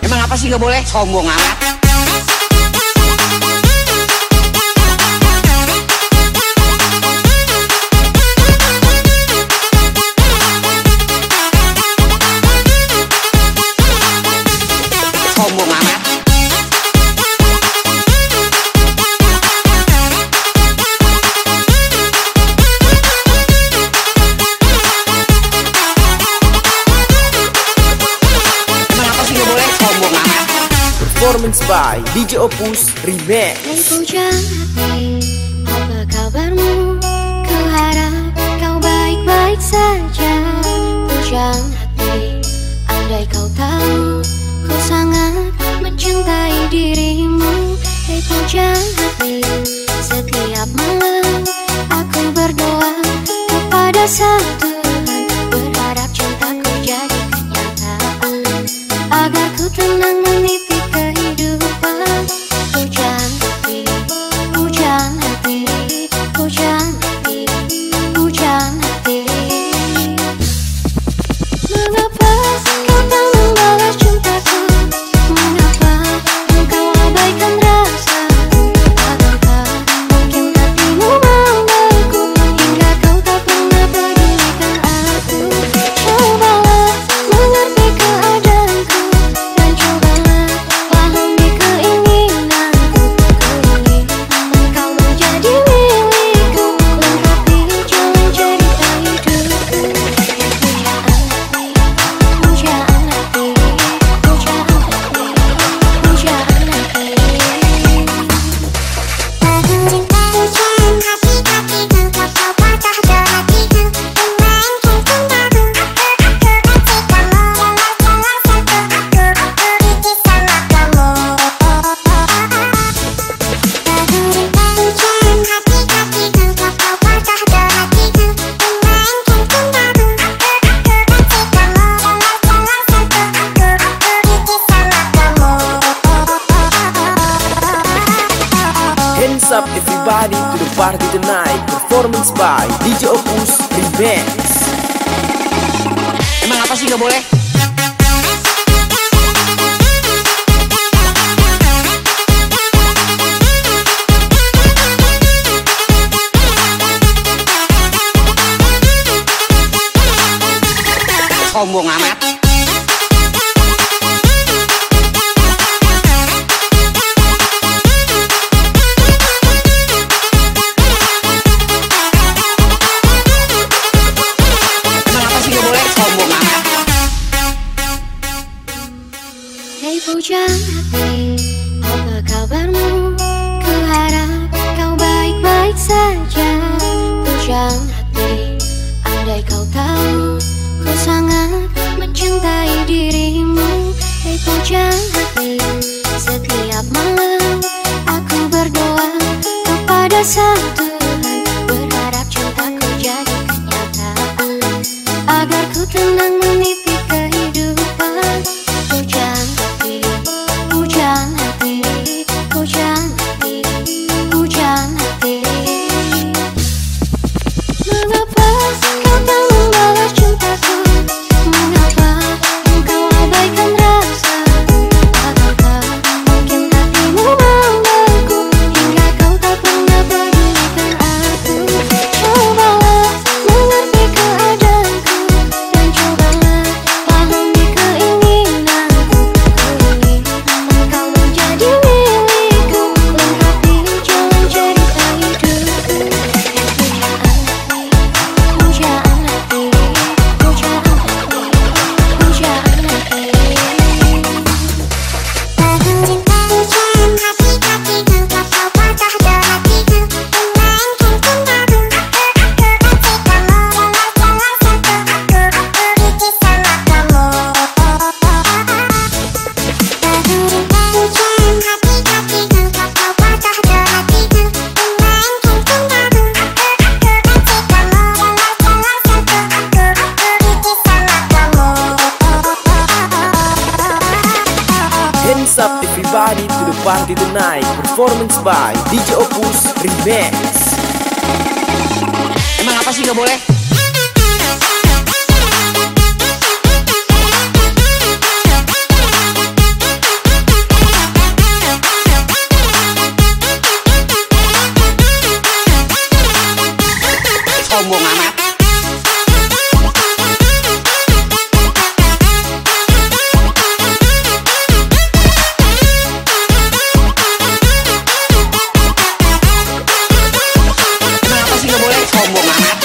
Emang apa sih gak boleh? Sombong amat. By DJ Opus Remix. Hai pujang hati, apa kabarmu? Ku harap kau baik-baik saja. Pujang hati, andai kau tahu Ku sangat mencintai dirimu. Hai pujang hati, setiap malam Aku berdoa kepada Tuhan Berharap cintaku jadi kenyataan. Agar ku tenang meniti up everybody to the party tonight Performance by DJ Opus Remix Emang apa sih gak boleh? Sombong amat. Hai pujang hati, apa kabarmu? Ku harap kau baik-baik saja. Pujang hati, andai kau tahu Ku sangat mencintai dirimu. Hai pujang hati, setiap malam Aku berdoa kepada Tuhan Berharap cintaku jadi kenyataan Agar ku tenang meniti party tonight Performance by DJ Opus Remix Emang apa sih gak boleh? mamá.